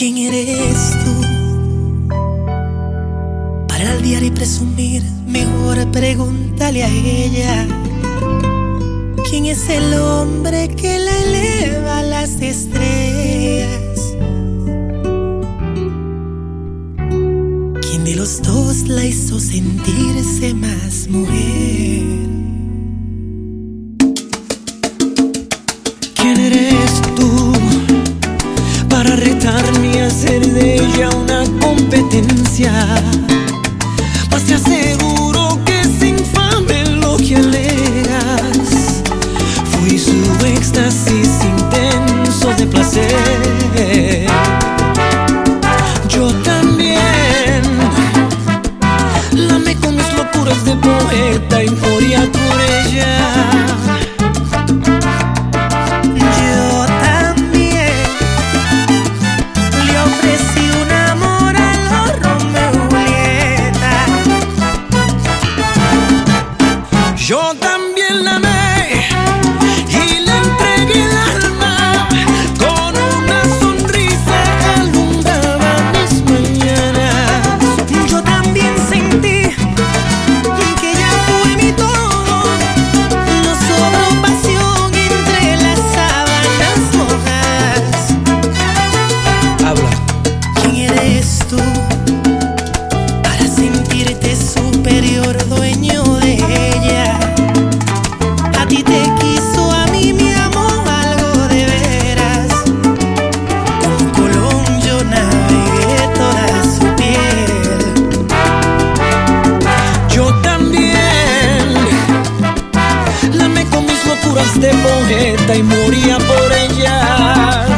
¿Quién eres tú? Para el diario y presumir, mejor pregúntale a ella. ¿Quién es el hombre que la eleva a las estrellas? ¿Quién de los dos la hizo sentirse más mujer? Retarme y hacer de ella una competencia? Más te aseguro que es infame lo que alegas. Fui su éxtasis intenso de placer. Yo también la amé con mis locuras de poeta moría por ella. Yo también la. este poeta y moría por ella.